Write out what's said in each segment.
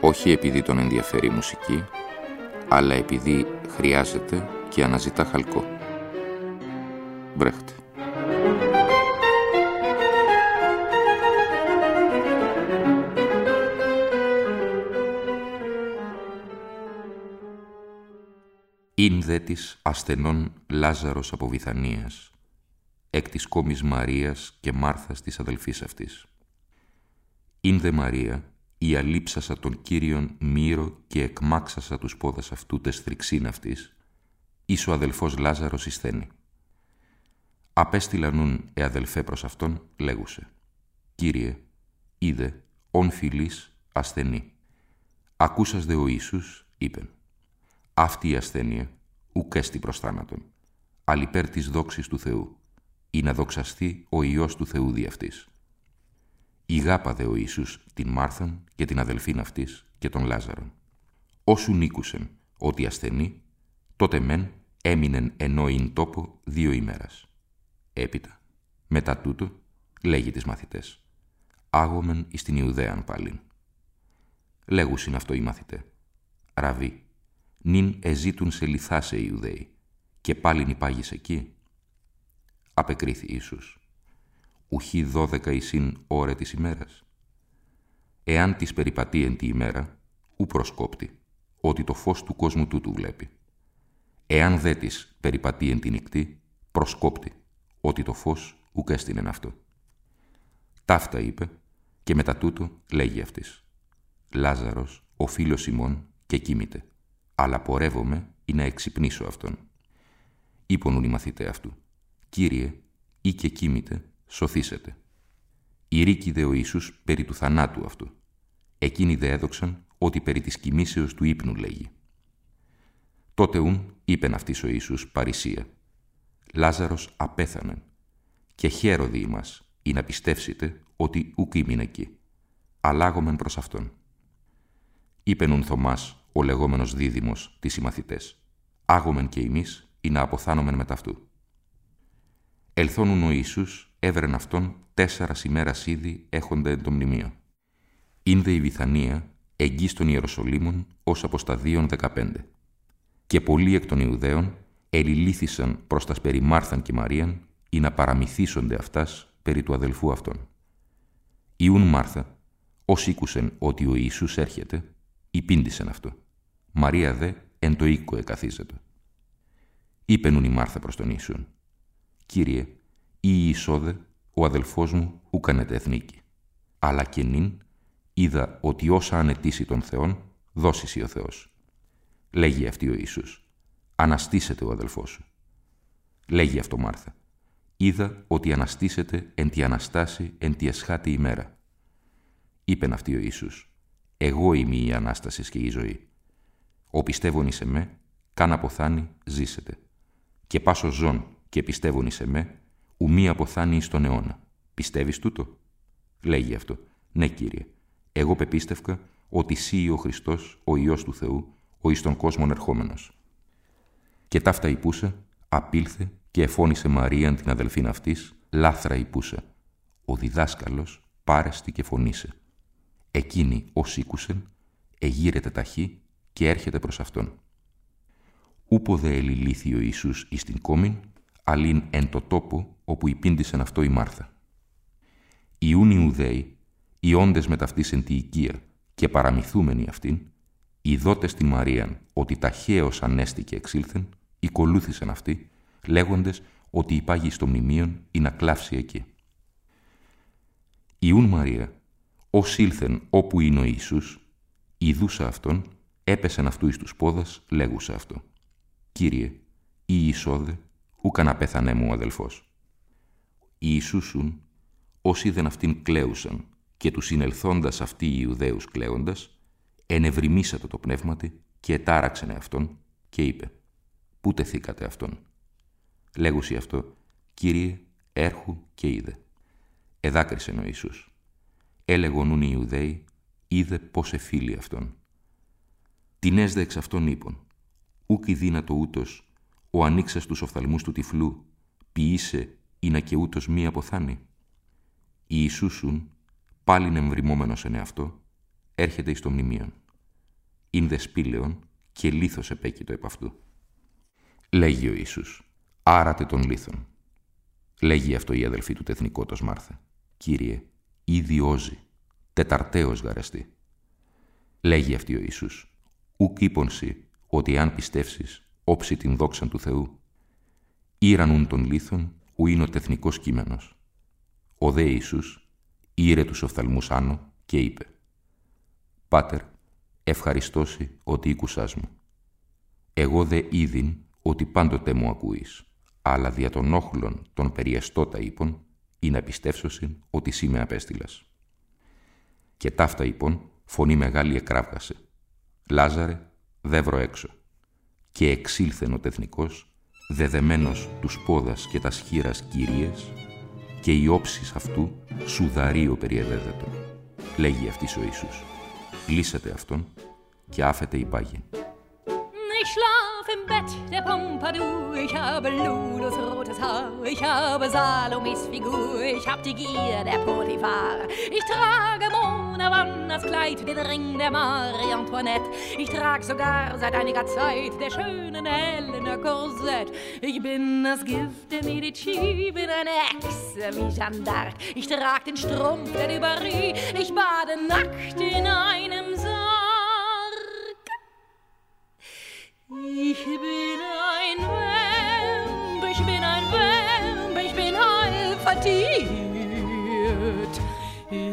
όχι επειδή τον ενδιαφέρει η μουσική, αλλά επειδή χρειάζεται και αναζητά χαλκό. Μπρέχτε. δε της ασθενών Λάζαρος από Βυθανίας, εκ της κόμης Μαρίας και Μάρθας της αδελφής αυτής. δε Μαρία, η αλείψασα τον Κύριον μύρο και εκμάξασα τους πόδας αυτού τες θρυξίν αυτής, εις ο αδελφός Λάζαρος εισθένει. Απέστειλα νουν ε αδελφέ προς αυτόν, λέγουσε. Κύριε, είδε, ον φιλής ασθενή. Ακούσας δε ο Ιησούς, είπεν. Αυτή η ασθένεια, ουκ έστι προς θάνατον, αλλά υπέρ της δόξης του Θεού, ή να δοξαστεί ο Υιός του Θεού δι' αυτής. Ηγάπαδε ο Ιησούς την Μάρθαν και την αδελφήν αυτής και τον Λάζαρον. Όσου νίκουσεν ότι ασθενή, τότε μεν έμεινεν ενώ ειν τόπο δύο ημέρας. Έπειτα, μετά τούτο, λέγει τις μαθητές, άγομεν εις την Ιουδαίαν πάλιν. Λέγουσιν αυτό οι μαθητέ. Ραβή, νυν εζήτουν σε λιθάσε οι Ιουδαίοι, και πάλιν υπάγεις εκεί. Απεκρίθη Ιησούς ουχή δώδεκα εισήν ώρε της ημέρας. Εάν της περιπατεί εν τη ημέρα, ου προσκόπτει, ότι το φως του κόσμου τούτου βλέπει. Εάν δε της περιπατεί εν τη νυχτή, προσκόπτει, ότι το φως ουκ έστεινεν αυτό. Ταύτα είπε, και μετά τούτο λέγει αυτής. Λάζαρος, ο φίλος ημών, και κοίμηται, αλλά πορεύομαι ή να εξυπνήσω αυτόν. Είπονουν οι μαθητέ αυτού. Κύριε, ή και κοίμηται, σωθήσετε. Η ρίκη δε ο Ιησούς περί του θανάτου αυτού. Εκείνοι δε έδοξαν ότι περί της κοιμήσεως του ύπνου λέγει. Τότε ούν είπεν αυτής ο Ιησούς παρησία. Λάζαρος απέθανεν και χαίροδι ημάς ή να πιστεύσετε ότι ουκ ήμουν εκεί. Αλλάγομεν προς αυτόν. Είπεν ούν Θωμάς, ο λεγόμενος δίδυμος, τις συμμαθητές. Άγομεν και εμείς ή να αποθάνομεν μετά αυτού. Ελθόνουν ο Ιησούς έβρεν αυτόν τέσσερα ημέρα ήδη έχοντα εν το μνημείο. Ήνδε η Βιθανία, εγγύς των Ιεροσολύμων, ως αποσταδίων δεκαπέντε. Και πολλοί εκ των Ιουδαίων ελιλήθησαν προς τας περί Μάρθαν και Μαρίαν, ή να παραμυθίσονται αυτάς περί του αδελφού αυτών. Ιούν Μάρθα, ω ήκουσεν ότι ο Ιησούς έρχεται, υπήντησεν αυτό. Μαρία δε εν το οίκο εκαθίζεται. Είπενουν η Μάρθα προς τον Ιησούν. Κύριε, ή εισόδε, ο αδελφός μου ούκανεται εθνίκη. Αλλά και νυν είδα ότι όσα ανετήσει τον Θεόν, δώσει ο Θεός. Λέγει αυτή ο Ιησούς. Αναστήσεται ο αδελφός σου. Λέγει αυτό Μάρθα. Είδα ότι αναστήσεται εν τη Αναστάση εν τη εσχάτη ημέρα. Είπεν αυτή ο Ιησούς. Εγώ είμαι η Ανάστασης και η ζωή. Ο πιστεύων σε με, καν αποθάνει, ζήσετε. Και πάσος ζών και πιστεύων σε με, ουμή αποθάνει στον αιώνα. Πιστεύεις τούτο; Λέγει αυτό. Ναι, Κύριε. Εγώ πεπίστευκα ότι σύ ο Χριστός, ο Υιός του Θεού, ο εις τον κόσμον ερχόμενος. Και ταύτα υπούσα, απήλθε και εφώνησε Μαρίαν την αδελφήν αυτής, λάθρα υπούσα. Ο διδάσκαλος πάρεστη και φωνήσε. Εκείνη, ως ήκουσεν, εγείρεται ταχύ και έρχεται προς αυτόν. Ούποδε ελιλήθη ο Ιησούς εις την κόμην, αλλήν εν το τόπο όπου υπήντησεν αυτό η Μάρθα. Ιούν Ιουδαίοι, οι όντες με ταυτίσεν τη οικία και παραμυθούμενοι αυτήν, οι δότες την Μαρίαν ότι ταχαίως ανέστηκε εξήλθεν, οικολούθησαν αυτοί, λέγοντες ότι υπάγει στο μνημείον ή να κλάψει εκεί. Ιούν Μαρία, ως ήλθεν όπου είναι ο Ιησούς, ειδούσα αυτόν, έπεσεν αυτού εις τους πόδας, λέγουσα αυτό. Κύριε, ή Ιησόδε, ούκα να πέθανέ μου ο αδελφός. Οι Ιησούσουν, όσοι δεν αυτήν κλαίουσαν και τους συνελθόντας αυτοί οι Ιουδαίους κλαίοντας, ενευρυμίσατε το πνεύματι και ετάραξενε αυτόν και είπε «Πού τεθήκατε αυτόν» λέγουσι αυτό «Κύριε, έρχου και είδε». Εδάκρισεν ο Ιησούς. Έλεγονούν οι Ιουδαίοι, είδε πώς εφίλει αυτόν. Την έσδε εξ αυτών είπων, ούκ η δύνατο ούτως, ο ανοίξας τους οφθαλμούς του τυφλού, ποιήσε ή να και ούτως μη αποθάνει. Η Ιησούσουν, πάλιν εμβριμόμενος εν αυτό, έρχεται εις το μνημείον. Ειν δε σπήλαιον και λίθος επέκειτο επ' αυτού. Λέγει ο Ιησούς, άρατε τον λίθον. Λέγει αυτό η αδελφή του τεθνικότος Μάρθα. Κύριε, ήδη όζει, τεταρτέως γαρεστή. Λέγει αυτή ο Ιησούς, ουκ είπονσι ότι αν πιστεύσεις, όψη την δόξαν του Θεού. Ήρανουν τον λίθον, ου είναι ο τεθνικός κείμενος. Ο δε Ιησούς ήρε τους οφθαλμούς άνω και είπε «Πάτερ, ευχαριστώσει ότι ήκουσάς μου. Εγώ δε είδην ότι πάντοτε μου ακούεις, αλλά δια των όχλων των περιεστώτα είπων, ή να πιστεύσωσιν ότι σύ με απέστειλας. Και ταύτα είπων, φωνή μεγάλη εκράβγασε. Λάζαρε, δεύρο έξω. Και εξήλθεν ο τεθνικός, δεδεμένος τους πόδας και τα σχήρας κυρίες, και η όψης αυτού σουδαρίο περιεδέδετο. Λέγει αυτής ο Ιησούς. Λύσατε αυτόν και άφετε υπάγεν. im Bett der Pompadour. Ich habe Ludos rotes Haar. Ich habe Salomis Figur. Ich hab die Gier der Potiphar. Ich trage Wanders Kleid, den Ring der Marie Antoinette. Ich trag sogar seit einiger Zeit der schönen Helena Korsett. Ich bin das Gift der Medici, bin eine Echse wie Jeanne d'Arc. Ich trag den Strumpf der Dubarry. Ich bade nackt in einem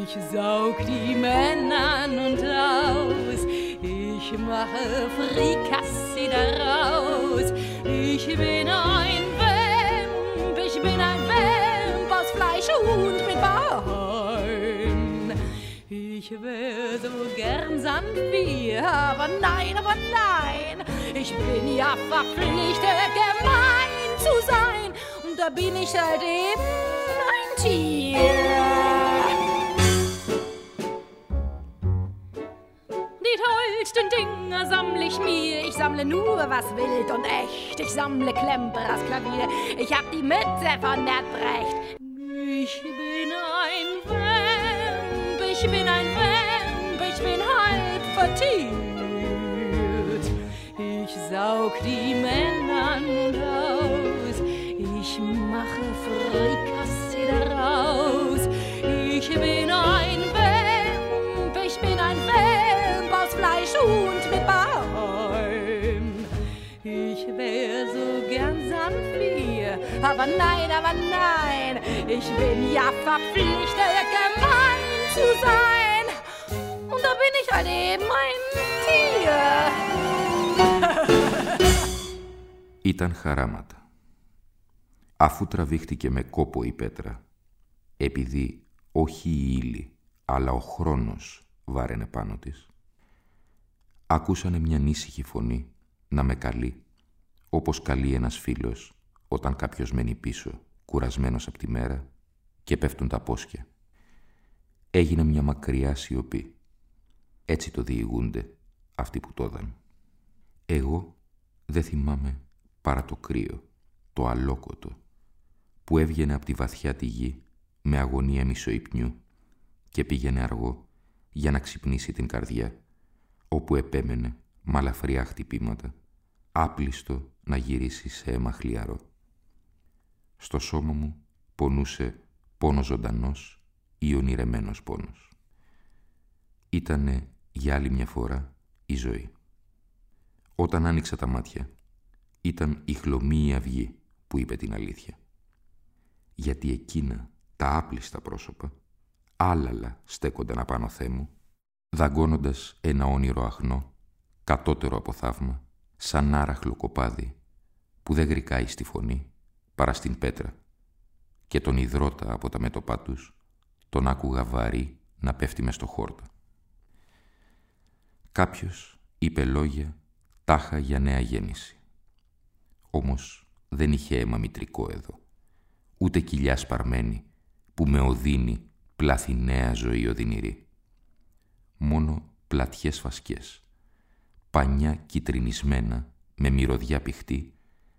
Ich saug die Männer an und aus, ich mache Frikassi daraus. Ich bin ein Vamp, ich bin ein Vamp aus Fleisch und mit Bein. Ich wär so gern Sandbier, aber nein, aber nein. Ich bin ja verpflichtet, gemein zu sein. Und da bin ich halt eben ein Tier. Ich mir. Ich sammle nur was wild und echt. Ich sammle Klemperers Klavier. Ich hab die Mütze von Brecht. Ich bin ein Vamp, ich bin ein Vamp, ich bin halb vertieft. Ich saug die Männer aber nein, aber nein, ich bin ja verpflichtet, gemein zu sein. Und da bin ich halt eben ein Tier. Ήταν χαράματα. Αφού τραβήχτηκε με κόπο η πέτρα, επειδή όχι η ύλη, αλλά ο χρόνος βάραινε πάνω της, άκουσανε μια νήσυχη φωνή να με καλεί, όπως καλεί ένας φίλος όταν κάποιος μένει πίσω, κουρασμένος από τη μέρα και πέφτουν τα πόσκια. Έγινε μια μακριά σιωπή. Έτσι το διηγούνται αυτοί που το έδαν. Εγώ δεν θυμάμαι παρά το κρύο, το αλόκοτο, που έβγαινε από τη βαθιά τη γη με αγωνία μισοϊπνιού και πήγαινε αργό για να ξυπνήσει την καρδιά, όπου επέμενε με αλαφριά χτυπήματα, άπλιστο να γυρίσει σε αίμα χλιαρό. Στο σώμα μου πονούσε πόνο ζωντανός ή ονειρεμένος πόνος. Ήτανε για άλλη μια φορά η ζωή. Όταν άνοιξα τα μάτια, ήταν η χλωμή η αυγή που είπε την αλήθεια. Γιατί εκείνα τα άπλιστα πρόσωπα, άλαλα στέκονταν απάνω θέμου, δαγκώνοντας ένα όνειρο αχνό, κατώτερο από θαύμα, σαν άραχλο κοπάδι, που δεν γρικάει στη φωνή, παρά στην πέτρα, και τον υδρότα από τα μέτωπά τους, τον άκουγα βαρύ να πέφτει μες στο χόρτα. Κάποιος είπε λόγια τάχα για νέα γέννηση. Όμως δεν είχε αίμα μητρικό εδώ, ούτε κοιλιά σπαρμένη που με οδύνει πλάθει νέα ζωή οδυνηρή. Μόνο πλατιές φασκές, πανιά κυτρινισμένα με μυρωδιά πηχτή,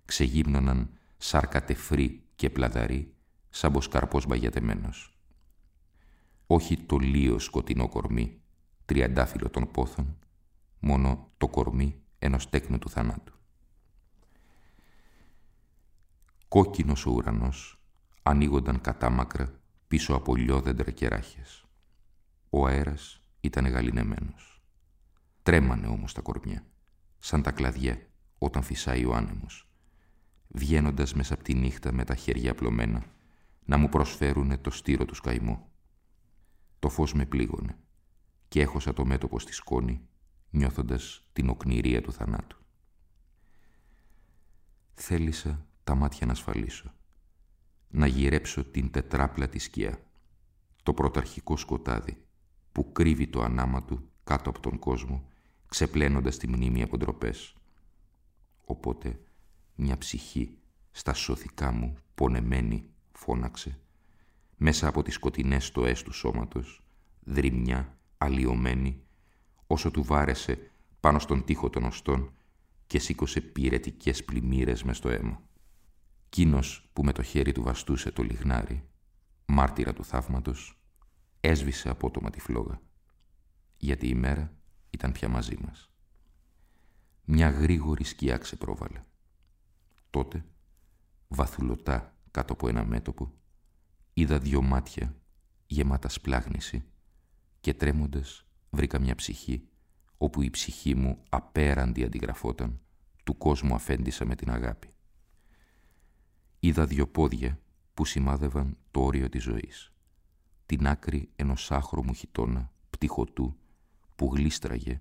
ξεγύμνωναν σάρκα τεφρή και πλαδαρή, σαν μποσκαρπός μπαγιατεμένος. Όχι το λίο σκοτεινό κορμί, τριαντάφυλλο των πόθων, μόνο το κορμί ενός τέκνου του θανάτου. Κόκκινος ο ουρανός ανοίγονταν κατάμακρα πίσω από λιόδεντρα και ράχες. Ο αέρας ήταν γαλινεμένος. Τρέμανε όμως τα κορμιά, σαν τα κλαδιά όταν φυσάει ο άνεμος, βγαίνοντας μέσα από τη νύχτα με τα χέρια απλωμένα, να μου προσφέρουνε το στήρο του σκαϊμού. Το φως με πλήγωνε και έχωσα το μέτωπο στη σκόνη, νιώθοντας την οκνηρία του θανάτου. Θέλησα τα μάτια να ασφαλίσω, να γυρέψω την τετράπλατη σκιά, το πρωταρχικό σκοτάδι που κρύβει το ανάμα του κάτω από τον κόσμο, ξεπλένοντας τη μνήμη από ντροπές. Οπότε μια ψυχή στα σωθικά μου πονεμένη φώναξε, μέσα από τις σκοτεινές στοές του σώματος, δρυμιά, αλλοιωμένη, όσο του βάρεσε πάνω στον τοίχο των οστών και σήκωσε πυρετικές πλημμύρες μες στο αίμα. Κίνος που με το χέρι του βαστούσε το λιγνάρι, μάρτυρα του θαύματος, έσβησε απότομα τη φλόγα, γιατί η μέρα ήταν πια μαζί μας. Μια γρήγορη σκιά ξεπρόβαλε. Τότε, βαθουλωτά κάτω από ένα μέτωπο, είδα δυο μάτια γεμάτα σπλάγνηση και τρέμοντας βρήκα μια ψυχή όπου η ψυχή μου απέραντη αντιγραφόταν του κόσμου αφέντησα με την αγάπη. Είδα δυο πόδια που σημάδευαν το όριο της ζωής. Την άκρη ενός άχρωμου χιτώνα, πτυχωτού, που γλίστραγε,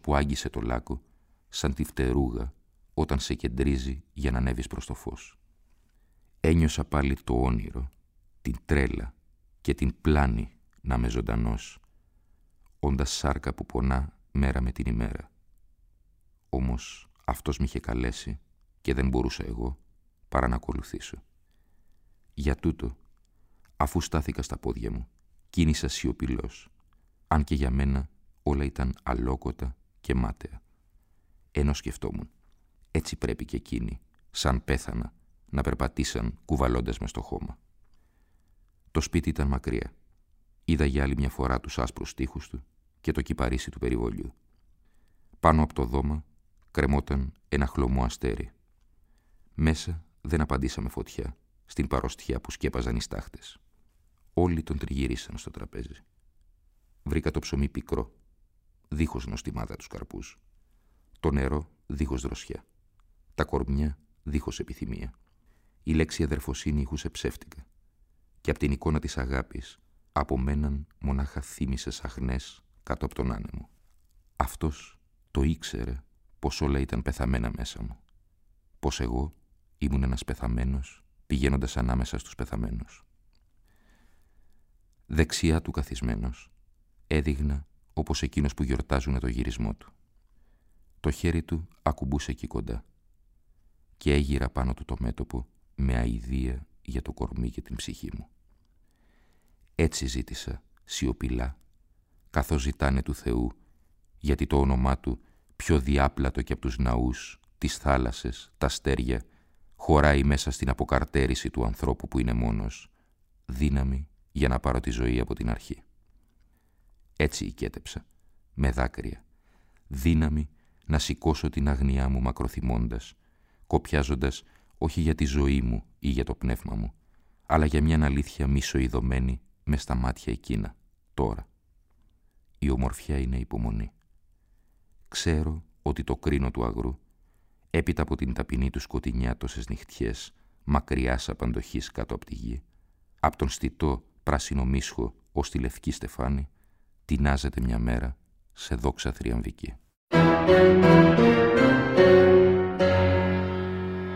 που άγγισε το λάκκο, σαν τη φτερούγα όταν σε κεντρίζει για να ανέβεις προς το φως. Ένιωσα πάλι το όνειρο, την τρέλα και την πλάνη να με ζωντανός, όντας σάρκα που πονά μέρα με την ημέρα. Όμως αυτός με είχε καλέσει και δεν μπορούσα εγώ παρά να ακολουθήσω. Για τούτο, αφού στάθηκα στα πόδια μου, κίνησα σιωπηλός, αν και για μένα όλα ήταν αλόκοτα και μάταια. Ενώ σκεφτόμουν, έτσι πρέπει και εκείνοι, σαν πέθανα, να περπατήσαν κουβαλώντας μες στο χώμα. Το σπίτι ήταν μακριά. Είδα για άλλη μια φορά τους άσπρους τείχους του και το κυπαρίσι του περιβολιού. Πάνω από το δώμα κρεμόταν ένα χλωμό αστέρι. Μέσα δεν απαντήσαμε φωτιά στην παροστιά που σκέπαζαν οι στάχτες. Όλοι τον τριγυρίσαν στο τραπέζι. Βρήκα το ψωμί πικρό, δίχως νοστιμάδα τους καρπούς. Το νερό δίχως δροσιά. Τα κορμιά δίχως επιθυμία. Η λέξη αδερφοσύνη ηχούσε ψεύτικα. Και από την εικόνα της αγάπης απομέναν μονάχα θύμησες αχνές κάτω από τον άνεμο. Αυτός το ήξερε πως όλα ήταν πεθαμένα μέσα μου. Πως εγώ ήμουν ένας πεθαμένος πηγαίνοντας ανάμεσα στους πεθαμένους. Δεξιά του καθισμένος έδειγνα όπως εκείνος που γιορτάζουν το γυρισμό του. Το χέρι του ακουμπούσε εκεί κοντά και έγειρα πάνω του το μέτωπο με αηδία για το κορμί και την ψυχή μου. Έτσι ζήτησα, σιωπηλά, καθώς ζητάνε του Θεού, γιατί το όνομά του πιο διάπλατο και από τους ναούς, τις θάλασσες, τα αστέρια, χωράει μέσα στην αποκαρτέρηση του ανθρώπου που είναι μόνος, δύναμη για να πάρω τη ζωή από την αρχή. Έτσι οικέτεψα, με δάκρυα, δύναμη να σηκώσω την αγνιά μου μακροθυμώντας, κοπιάζοντας όχι για τη ζωή μου ή για το πνεύμα μου, αλλά για μια αλήθεια μισοειδωμένη με στα μάτια εκείνα, τώρα. Η ομορφιά είναι υπομονή. Ξέρω ότι το κρίνο του αγρού, έπειτα από την ταπεινή του σκοτεινιά τόσες νυχτιές, μακριάς απαντοχής κάτω από τη γη, από τον στιτό πράσινο μίσχο ως τη λευκή στεφάνη, τεινάζεται μια μέρα σε δόξα θριαμβική.